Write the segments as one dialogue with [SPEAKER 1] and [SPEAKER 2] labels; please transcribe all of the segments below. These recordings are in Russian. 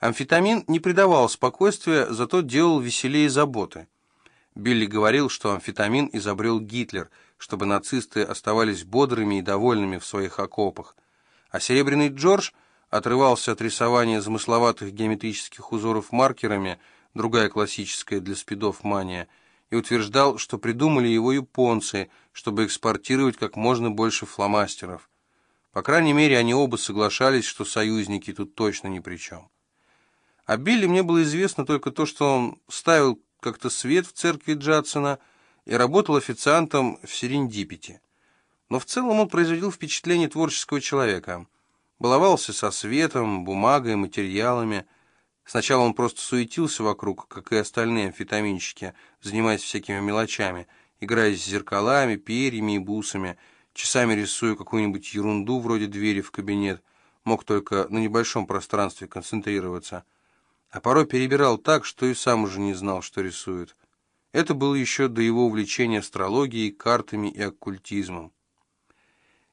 [SPEAKER 1] Амфетамин не придавал спокойствия, зато делал веселее заботы. Билли говорил, что амфетамин изобрел Гитлер, чтобы нацисты оставались бодрыми и довольными в своих окопах. А Серебряный Джордж отрывался от рисования замысловатых геометрических узоров маркерами, другая классическая для спидов мания, и утверждал, что придумали его японцы, чтобы экспортировать как можно больше фломастеров. По крайней мере, они оба соглашались, что союзники тут точно ни при чем. О Билли мне было известно только то, что он ставил как-то свет в церкви Джадсона и работал официантом в Серендипите. Но в целом он производил впечатление творческого человека. Баловался со светом, бумагой, материалами. Сначала он просто суетился вокруг, как и остальные амфетаминщики, занимаясь всякими мелочами, играя с зеркалами, перьями и бусами, часами рисуя какую-нибудь ерунду вроде двери в кабинет, мог только на небольшом пространстве концентрироваться – а порой перебирал так, что и сам уже не знал, что рисует. Это было еще до его увлечения астрологией, картами и оккультизмом.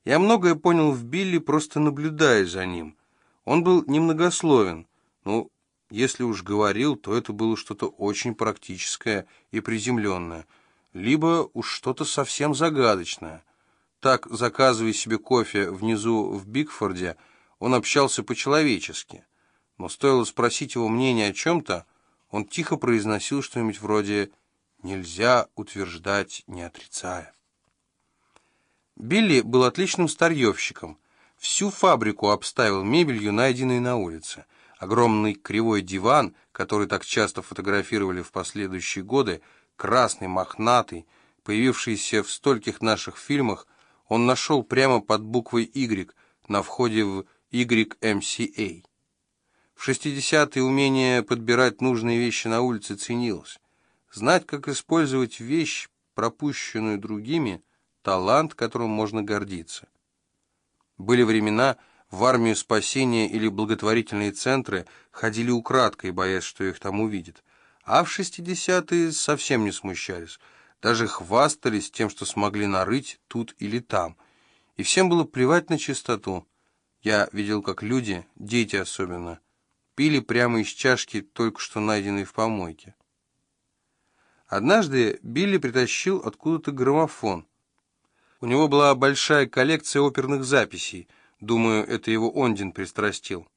[SPEAKER 1] Я многое понял в Билли, просто наблюдая за ним. Он был немногословен, но если уж говорил, то это было что-то очень практическое и приземленное, либо уж что-то совсем загадочное. Так, заказывая себе кофе внизу в Бигфорде, он общался по-человечески — но стоило спросить его мнение о чем-то, он тихо произносил что-нибудь вроде «нельзя утверждать, не отрицая». Билли был отличным старьевщиком. Всю фабрику обставил мебелью, найденной на улице. Огромный кривой диван, который так часто фотографировали в последующие годы, красный, мохнатый, появившийся в стольких наших фильмах, он нашел прямо под буквой Y на входе в YMCA. В 60-е умение подбирать нужные вещи на улице ценилось. Знать, как использовать вещь, пропущенную другими, талант, которым можно гордиться. Были времена, в армию спасения или благотворительные центры ходили украдкой, боясь, что их там увидят. А в 60-е совсем не смущались, даже хвастались тем, что смогли нарыть тут или там. И всем было плевать на чистоту. Я видел, как люди, дети особенно, пили прямо из чашки, только что найденной в помойке. Однажды Билли притащил откуда-то граммофон. У него была большая коллекция оперных записей. Думаю, это его Ондин пристрастил.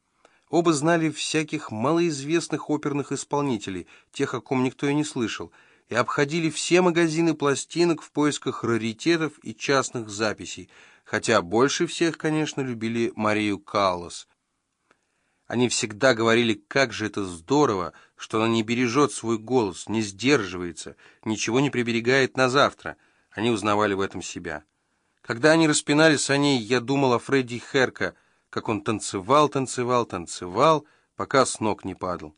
[SPEAKER 1] Оба знали всяких малоизвестных оперных исполнителей, тех, о ком никто и не слышал, и обходили все магазины пластинок в поисках раритетов и частных записей, хотя больше всех, конечно, любили Марию Каллас, они всегда говорили, как же это здорово, что она не бережет свой голос, не сдерживается, ничего не приберегает на завтра. Они узнавали в этом себя. Когда они распинались о ней, я думал о Фредди Херка, как он танцевал, танцевал, танцевал, пока с ног не падал.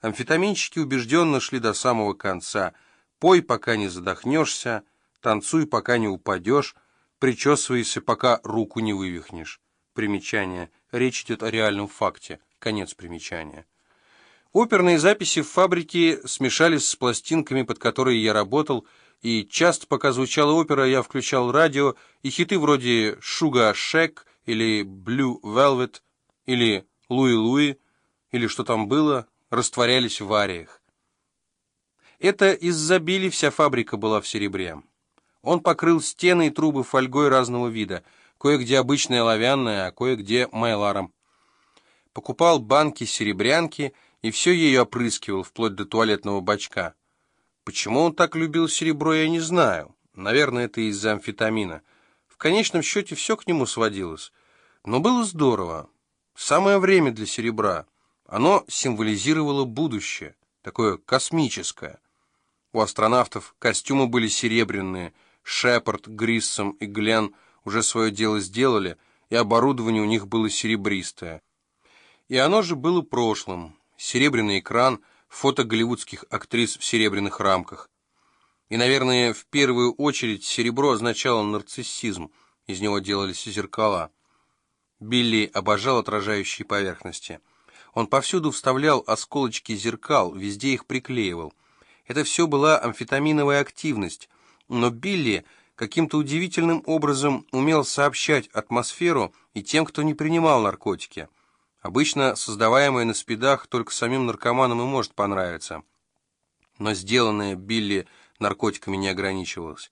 [SPEAKER 1] Амфетаминщики убежденно шли до самого конца. Пой, пока не задохнешься, танцуй, пока не упадешь, причесывайся, пока руку не вывихнешь. Примечание. Речь идет о реальном факте. Конец примечания. Оперные записи в фабрике смешались с пластинками, под которые я работал, и часто, пока звучала опера, я включал радио, и хиты вроде «Sugar Shack» или «Blue Velvet» или «Луи-Луи» или что там было, растворялись в ариях. Это из-за Билли вся фабрика была в серебре. Он покрыл стены и трубы фольгой разного вида, кое-где обычная оловянная, а кое-где майларом покупал банки-серебрянки и все ее опрыскивал, вплоть до туалетного бачка. Почему он так любил серебро, я не знаю. Наверное, это из-за амфетамина. В конечном счете все к нему сводилось. Но было здорово. Самое время для серебра. Оно символизировало будущее, такое космическое. У астронавтов костюмы были серебряные. Шепард, Гриссом и Глен уже свое дело сделали, и оборудование у них было серебристое. И оно же было прошлым. Серебряный экран, фото голливудских актрис в серебряных рамках. И, наверное, в первую очередь серебро означало нарциссизм, из него делались зеркала. Билли обожал отражающие поверхности. Он повсюду вставлял осколочки зеркал, везде их приклеивал. Это все была амфетаминовая активность, но Билли каким-то удивительным образом умел сообщать атмосферу и тем, кто не принимал наркотики. Обычно создаваемое на спидах только самим наркоманам и может понравиться. Но сделанное Билли наркотиками не ограничивалось.